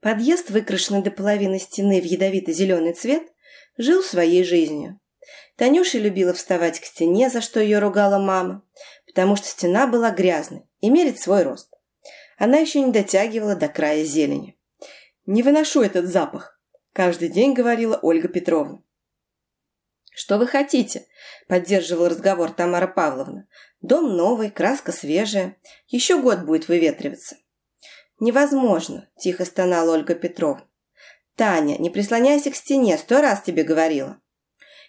Подъезд, выкрашенный до половины стены в ядовито-зеленый цвет, жил своей жизнью. Танюша любила вставать к стене, за что ее ругала мама, потому что стена была грязной и мерить свой рост. Она еще не дотягивала до края зелени. «Не выношу этот запах», – каждый день говорила Ольга Петровна. «Что вы хотите?» – поддерживал разговор Тамара Павловна. «Дом новый, краска свежая. Еще год будет выветриваться». «Невозможно», – тихо стонала Ольга Петровна. «Таня, не прислоняйся к стене, сто раз тебе говорила».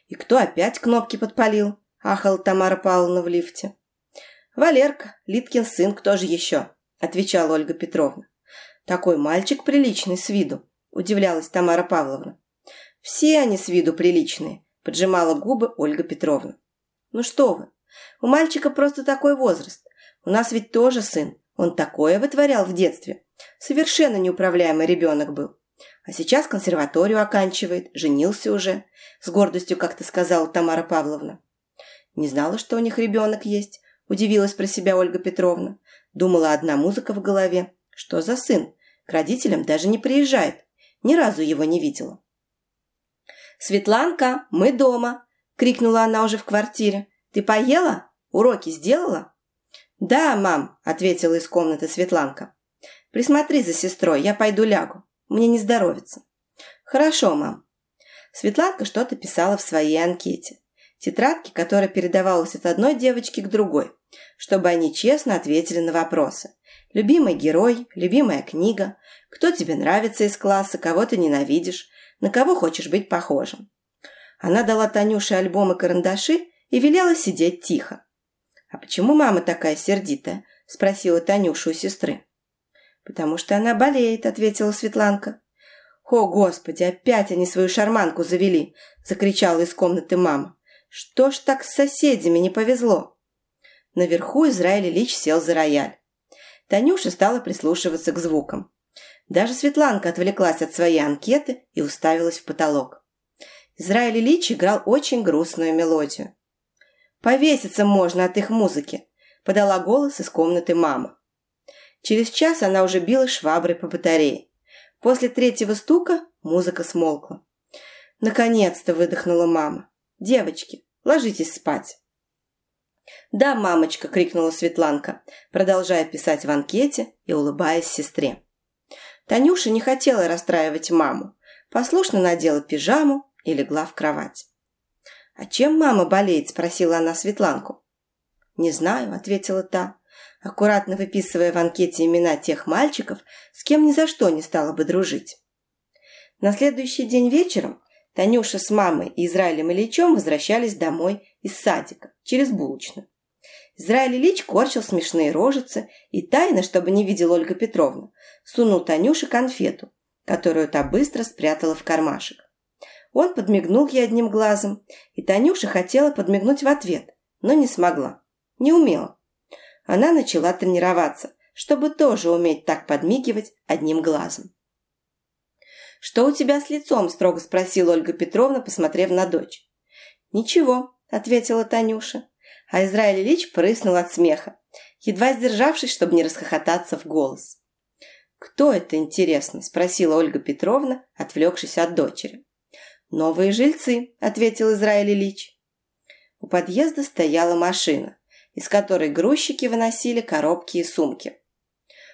«И кто опять кнопки подпалил?» – ахала Тамара Павловна в лифте. «Валерка, Литкин сын, кто же еще?» – отвечала Ольга Петровна. «Такой мальчик приличный с виду», – удивлялась Тамара Павловна. «Все они с виду приличные», – поджимала губы Ольга Петровна. «Ну что вы, у мальчика просто такой возраст. У нас ведь тоже сын, он такое вытворял в детстве. Совершенно неуправляемый ребенок был. А сейчас консерваторию оканчивает, женился уже. С гордостью как-то сказала Тамара Павловна. Не знала, что у них ребенок есть. Удивилась про себя Ольга Петровна. Думала, одна музыка в голове. Что за сын? К родителям даже не приезжает. Ни разу его не видела. «Светланка, мы дома!» – крикнула она уже в квартире. «Ты поела? Уроки сделала?» «Да, мам», – ответила из комнаты Светланка. «Присмотри за сестрой, я пойду лягу. Мне не здоровится». «Хорошо, мам». Светланка что-то писала в своей анкете. Тетрадки, которая передавалась от одной девочки к другой, чтобы они честно ответили на вопросы. Любимый герой, любимая книга, кто тебе нравится из класса, кого ты ненавидишь, на кого хочешь быть похожим. Она дала Танюше альбомы карандаши и велела сидеть тихо. «А почему мама такая сердитая?» – спросила Танюша у сестры. «Потому что она болеет», – ответила Светланка. «О, Господи, опять они свою шарманку завели!» – закричала из комнаты мама. «Что ж так с соседями не повезло?» Наверху Израиль Ильич сел за рояль. Танюша стала прислушиваться к звукам. Даже Светланка отвлеклась от своей анкеты и уставилась в потолок. Израиль Ильич играл очень грустную мелодию. Повеситься можно от их музыки», – подала голос из комнаты мама. Через час она уже била шваброй по батарее. После третьего стука музыка смолкла. Наконец-то выдохнула мама. «Девочки, ложитесь спать». «Да, мамочка!» – крикнула Светланка, продолжая писать в анкете и улыбаясь сестре. Танюша не хотела расстраивать маму, послушно надела пижаму и легла в кровать. «А чем мама болеет?» – спросила она Светланку. «Не знаю», – ответила та, аккуратно выписывая в анкете имена тех мальчиков, с кем ни за что не стала бы дружить. На следующий день вечером Танюша с мамой и Израилем Ильичем возвращались домой из садика через булочную. Израиль Ильич корчил смешные рожицы и тайно, чтобы не видела Ольга Петровна, сунул Танюше конфету, которую та быстро спрятала в кармашек. Он подмигнул ей одним глазом, и Танюша хотела подмигнуть в ответ, но не смогла. Не умела. Она начала тренироваться, чтобы тоже уметь так подмигивать одним глазом. «Что у тебя с лицом?» – строго спросила Ольга Петровна, посмотрев на дочь. «Ничего», – ответила Танюша. А Израиль Ильич прыснул от смеха, едва сдержавшись, чтобы не расхохотаться в голос. «Кто это, интересно?» – спросила Ольга Петровна, отвлекшись от дочери. «Новые жильцы», – ответил Израиль Ильич. У подъезда стояла машина, из которой грузчики выносили коробки и сумки.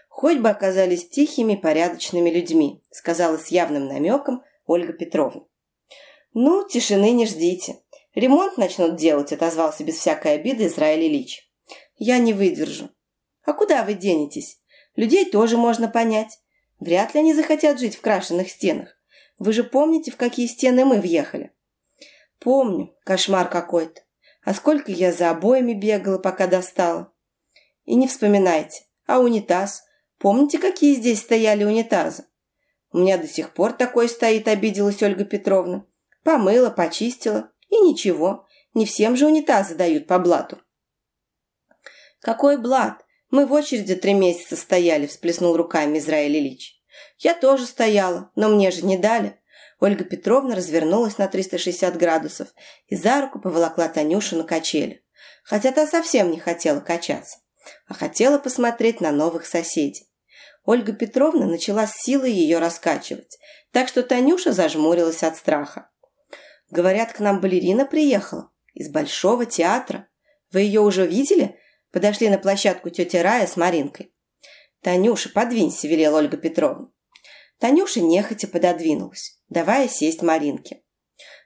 «Хоть бы оказались тихими, порядочными людьми», – сказала с явным намеком Ольга Петровна. «Ну, тишины не ждите. Ремонт начнут делать», – отозвался без всякой обиды Израиль Ильич. «Я не выдержу». «А куда вы денетесь? Людей тоже можно понять. Вряд ли они захотят жить в крашенных стенах. Вы же помните, в какие стены мы въехали?» «Помню. Кошмар какой-то. А сколько я за обоями бегала, пока достала?» «И не вспоминайте. А унитаз? Помните, какие здесь стояли унитазы?» «У меня до сих пор такой стоит», — обиделась Ольга Петровна. «Помыла, почистила. И ничего. Не всем же унитазы дают по блату». «Какой блат? Мы в очереди три месяца стояли», — всплеснул руками Израиль Ильич. Я тоже стояла, но мне же не дали. Ольга Петровна развернулась на 360 градусов и за руку поволокла Танюшу на качели. Хотя та совсем не хотела качаться, а хотела посмотреть на новых соседей. Ольга Петровна начала с силой ее раскачивать, так что Танюша зажмурилась от страха. «Говорят, к нам балерина приехала из Большого театра. Вы ее уже видели?» Подошли на площадку тетя Рая с Маринкой. «Танюша, подвинься», – велела Ольга Петровна. Танюша нехотя пододвинулась, давая сесть Маринке.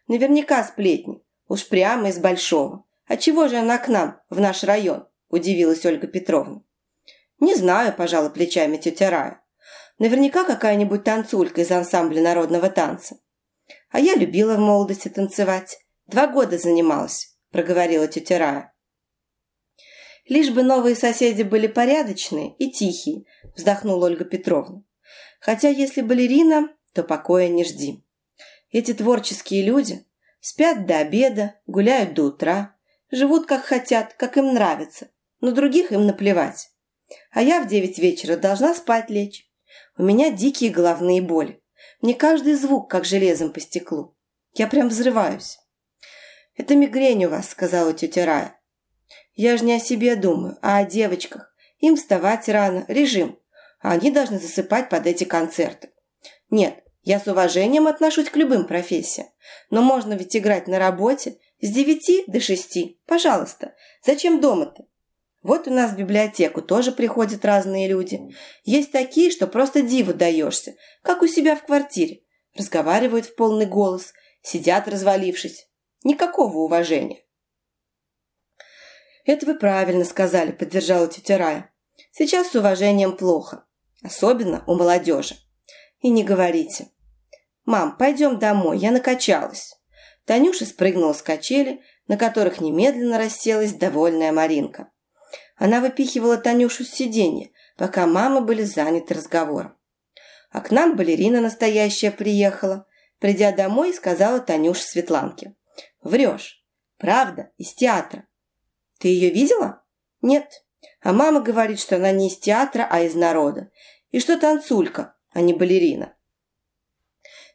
«Наверняка сплетни. Уж прямо из Большого. А чего же она к нам, в наш район?» – удивилась Ольга Петровна. «Не знаю», – пожала плечами тетя Рая. «Наверняка какая-нибудь танцулька из ансамбля народного танца». «А я любила в молодости танцевать. Два года занималась», – проговорила тетя Рая. «Лишь бы новые соседи были порядочные и тихие», – вздохнула Ольга Петровна. «Хотя если балерина, то покоя не жди. Эти творческие люди спят до обеда, гуляют до утра, живут как хотят, как им нравится, но других им наплевать. А я в девять вечера должна спать лечь. У меня дикие головные боли. Мне каждый звук, как железом по стеклу. Я прям взрываюсь. «Это мигрень у вас», — сказала тетя Рая. «Я же не о себе думаю, а о девочках. Им вставать рано, режим, а они должны засыпать под эти концерты. Нет, я с уважением отношусь к любым профессиям, но можно ведь играть на работе с девяти до шести. Пожалуйста, зачем дома-то? Вот у нас в библиотеку тоже приходят разные люди. Есть такие, что просто диву даешься, как у себя в квартире. Разговаривают в полный голос, сидят развалившись. Никакого уважения. «Это вы правильно сказали», – поддержала тетя Рая. «Сейчас с уважением плохо. Особенно у молодежи. И не говорите. Мам, пойдем домой, я накачалась». Танюша спрыгнула с качели, на которых немедленно расселась довольная Маринка. Она выпихивала Танюшу с сиденья, пока мамы были заняты разговором. А к нам балерина настоящая приехала. Придя домой, сказала Танюша Светланке. «Врешь. Правда, из театра. Ты ее видела?» «Нет. А мама говорит, что она не из театра, а из народа. И что танцулька, а не балерина».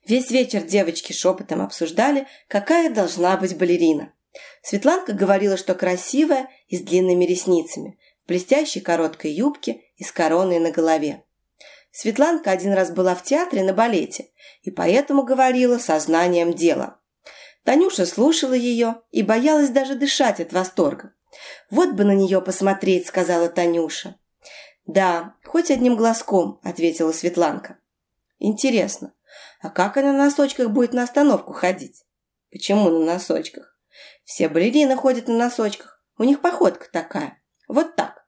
Весь вечер девочки шепотом обсуждали, какая должна быть балерина. Светланка говорила, что красивая и с длинными ресницами, в блестящей короткой юбке и с короной на голове. Светланка один раз была в театре на балете и поэтому говорила сознанием дела. Танюша слушала ее и боялась даже дышать от восторга. «Вот бы на нее посмотреть», — сказала Танюша. «Да, хоть одним глазком», — ответила Светланка. «Интересно, а как она на носочках будет на остановку ходить?» «Почему на носочках?» Все балерины ходят на носочках. У них походка такая. Вот так.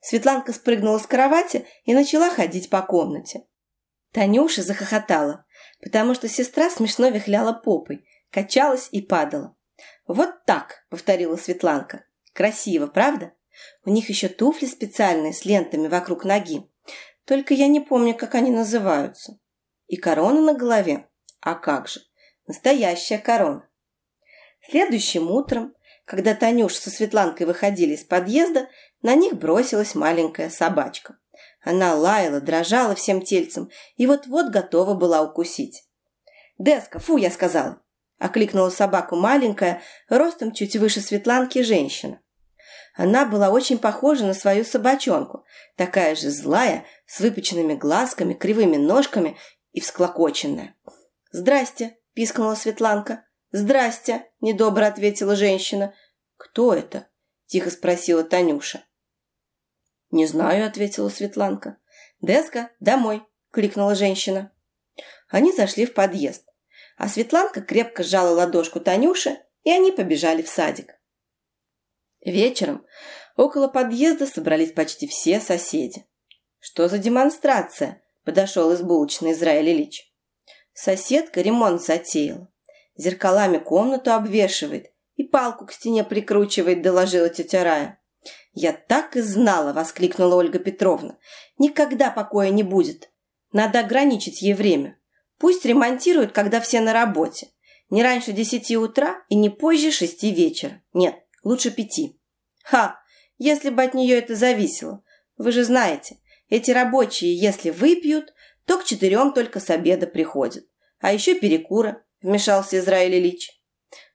Светланка спрыгнула с кровати и начала ходить по комнате. Танюша захохотала, потому что сестра смешно вихляла попой, качалась и падала. «Вот так», — повторила Светланка. «Красиво, правда? У них еще туфли специальные с лентами вокруг ноги. Только я не помню, как они называются. И корона на голове. А как же? Настоящая корона. Следующим утром, когда Танюш со Светланкой выходили из подъезда, на них бросилась маленькая собачка. Она лаяла, дрожала всем тельцем и вот-вот готова была укусить. «Деска, фу!» – я сказала. Окликнула собаку маленькая, ростом чуть выше Светланки женщина. Она была очень похожа на свою собачонку, такая же злая, с выпученными глазками, кривыми ножками и всклокоченная. «Здрасте!» – пискнула Светланка. «Здрасте!» – недобро ответила женщина. «Кто это?» – тихо спросила Танюша. «Не знаю», – ответила Светланка. «Деска, домой!» – кликнула женщина. Они зашли в подъезд, а Светланка крепко сжала ладошку Танюши, и они побежали в садик. Вечером около подъезда собрались почти все соседи. «Что за демонстрация?» – подошел из булочной Израиль Ильич. Соседка ремонт затеяла зеркалами комнату обвешивает и палку к стене прикручивает», – доложила тетя Рая. «Я так и знала!» – воскликнула Ольга Петровна. «Никогда покоя не будет. Надо ограничить ей время. Пусть ремонтируют, когда все на работе. Не раньше десяти утра и не позже шести вечера. Нет, лучше пяти». «Ха! Если бы от нее это зависело. Вы же знаете, эти рабочие, если выпьют, то к четырем только с обеда приходят. А еще перекура вмешался Израиль Ильич.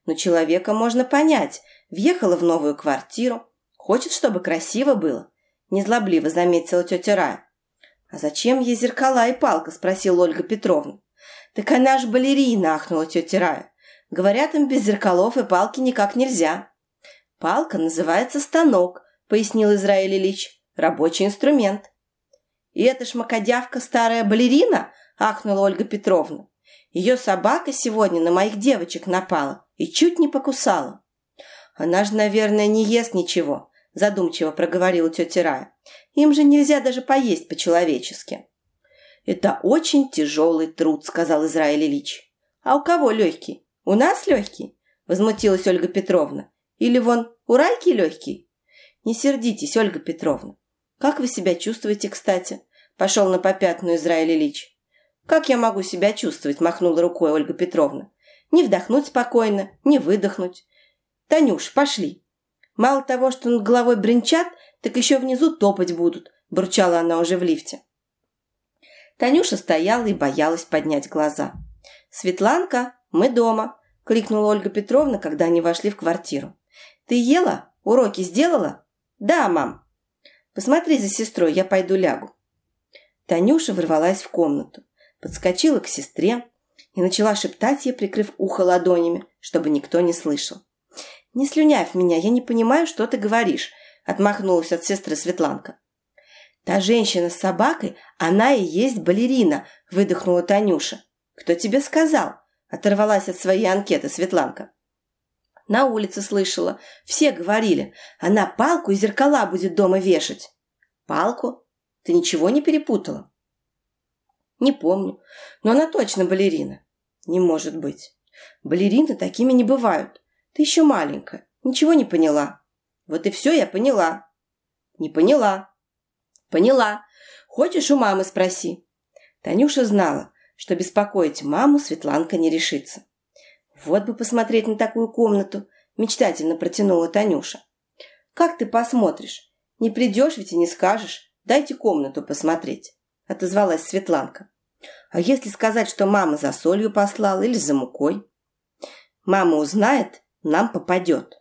Но человека можно понять. Въехала в новую квартиру. Хочет, чтобы красиво было. Незлобливо заметила тетя Рая. «А зачем ей зеркала и палка?» – спросила Ольга Петровна. «Так она ж балерина!» – ахнула тетя Рая. «Говорят, им без зеркалов и палки никак нельзя». «Палка называется станок», – пояснил Израиль Ильич. «Рабочий инструмент». «И эта шмакодявка старая балерина?» – ахнула Ольга Петровна. «Ее собака сегодня на моих девочек напала и чуть не покусала». «Она же, наверное, не ест ничего», – задумчиво проговорила тетя Рая. «Им же нельзя даже поесть по-человечески». «Это очень тяжелый труд», – сказал Израиль Ильич. «А у кого легкий? У нас легкий?» – возмутилась Ольга Петровна. «Или вон у Райки легкий?» «Не сердитесь, Ольга Петровна. Как вы себя чувствуете, кстати?» – пошел на попятную Израиль Ильич. «Как я могу себя чувствовать?» – махнула рукой Ольга Петровна. «Не вдохнуть спокойно, не выдохнуть. Танюш, пошли. Мало того, что над головой бренчат, так еще внизу топать будут», – бурчала она уже в лифте. Танюша стояла и боялась поднять глаза. «Светланка, мы дома!» – крикнула Ольга Петровна, когда они вошли в квартиру. «Ты ела? Уроки сделала?» «Да, мам». «Посмотри за сестрой, я пойду лягу». Танюша ворвалась в комнату, подскочила к сестре и начала шептать ей, прикрыв ухо ладонями, чтобы никто не слышал. «Не слюнявь меня, я не понимаю, что ты говоришь», – отмахнулась от сестры Светланка. «Та женщина с собакой, она и есть балерина», – выдохнула Танюша. «Кто тебе сказал?» – оторвалась от своей анкеты Светланка. «На улице слышала. Все говорили. Она палку и зеркала будет дома вешать». «Палку? Ты ничего не перепутала?» «Не помню. Но она точно балерина». «Не может быть. Балерины такими не бывают. Ты еще маленькая. Ничего не поняла». «Вот и все я поняла». «Не поняла». «Поняла. Хочешь, у мамы спроси». Танюша знала, что беспокоить маму Светланка не решится. «Вот бы посмотреть на такую комнату», – мечтательно протянула Танюша. «Как ты посмотришь? Не придешь ведь и не скажешь. Дайте комнату посмотреть», – отозвалась Светланка. «А если сказать, что мама за солью послала или за мукой?» «Мама узнает, нам попадет».